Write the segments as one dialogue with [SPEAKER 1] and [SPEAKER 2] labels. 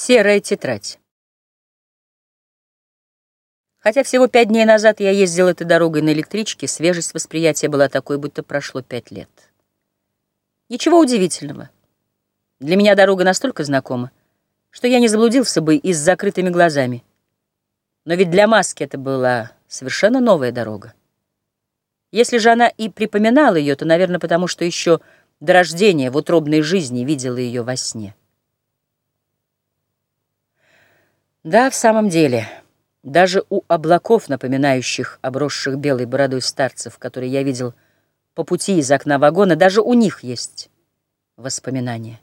[SPEAKER 1] Серая тетрадь. Хотя всего пять дней назад я ездил этой дорогой на электричке, свежесть восприятия была такой, будто прошло пять лет. Ничего удивительного. Для меня дорога настолько знакома, что я не заблудился бы и с закрытыми глазами. Но ведь для маски это была совершенно новая дорога. Если же она и припоминала ее, то, наверное, потому что еще до рождения в утробной жизни видела ее во сне. Да, в самом деле, даже у облаков, напоминающих обросших белой бородой старцев, которые я видел по пути из окна вагона, даже у них есть воспоминания.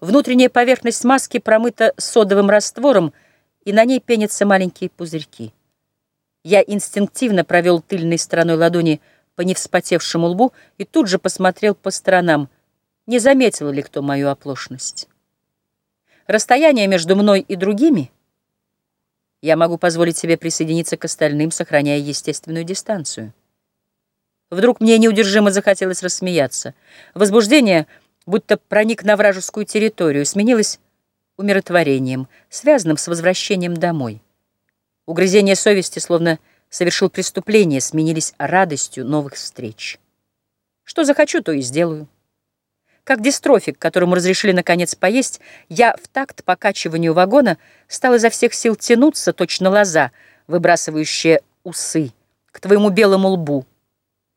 [SPEAKER 1] Внутренняя поверхность маски промыта содовым раствором, и на ней пенятся маленькие пузырьки. Я инстинктивно провел тыльной стороной ладони по невспотевшему лбу и тут же посмотрел по сторонам, не заметил ли кто мою оплошность. Расстояние между мной и другими я могу позволить себе присоединиться к остальным, сохраняя естественную дистанцию. Вдруг мне неудержимо захотелось рассмеяться. Возбуждение, будто проник на вражескую территорию, сменилось умиротворением, связанным с возвращением домой. Угрызения совести, словно совершил преступление, сменились радостью новых встреч. Что захочу, то и сделаю. Как дистрофик, которому разрешили наконец поесть, я в такт покачиванию вагона стал изо всех сил тянуться, точно лоза, выбрасывающая усы, к твоему белому лбу,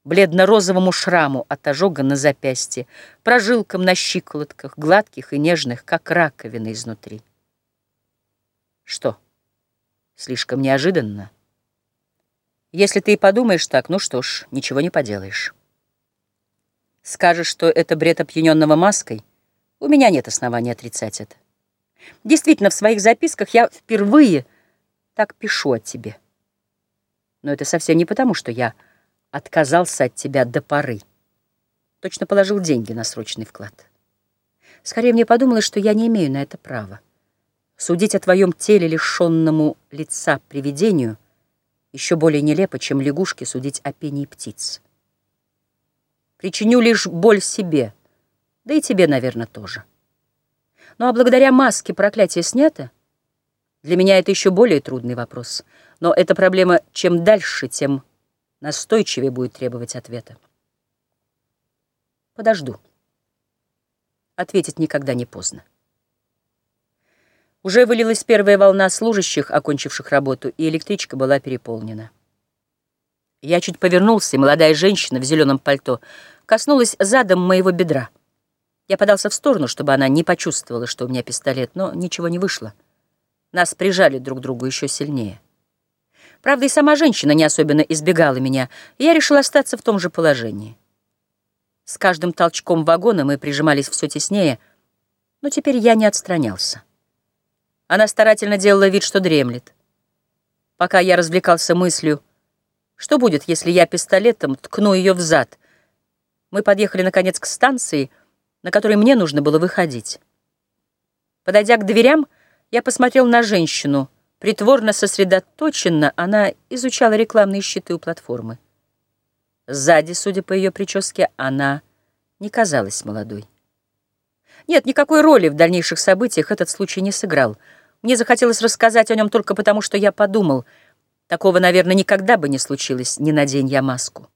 [SPEAKER 1] бледно-розовому шраму от ожога на запястье, прожилкам на щиколотках, гладких и нежных, как раковины изнутри. Что, слишком неожиданно? Если ты и подумаешь так, ну что ж, ничего не поделаешь. Скажешь, что это бред опьяненного маской? У меня нет оснований отрицать это. Действительно, в своих записках я впервые так пишу о тебе. Но это совсем не потому, что я отказался от тебя до поры. Точно положил деньги на срочный вклад. Скорее мне подумалось, что я не имею на это права. Судить о твоем теле, лишенному лица привидению, еще более нелепо, чем лягушке судить о пении птиц причиню лишь боль себе, да и тебе, наверное, тоже. Ну а благодаря маске проклятие снято? Для меня это еще более трудный вопрос. Но эта проблема чем дальше, тем настойчивее будет требовать ответа. Подожду. Ответить никогда не поздно. Уже вылилась первая волна служащих, окончивших работу, и электричка была переполнена. Я чуть повернулся, и молодая женщина в зеленом пальто коснулась задом моего бедра. Я подался в сторону, чтобы она не почувствовала, что у меня пистолет, но ничего не вышло. Нас прижали друг к другу еще сильнее. Правда, и сама женщина не особенно избегала меня, и я решил остаться в том же положении. С каждым толчком вагона мы прижимались все теснее, но теперь я не отстранялся. Она старательно делала вид, что дремлет. Пока я развлекался мыслью, что будет, если я пистолетом ткну ее в зад? Мы подъехали, наконец, к станции, на которой мне нужно было выходить. Подойдя к дверям, я посмотрел на женщину. Притворно сосредоточенно она изучала рекламные щиты у платформы. Сзади, судя по ее прическе, она не казалась молодой. Нет, никакой роли в дальнейших событиях этот случай не сыграл. Мне захотелось рассказать о нем только потому, что я подумал — Такого, наверное, никогда бы не случилось, не надень я маску.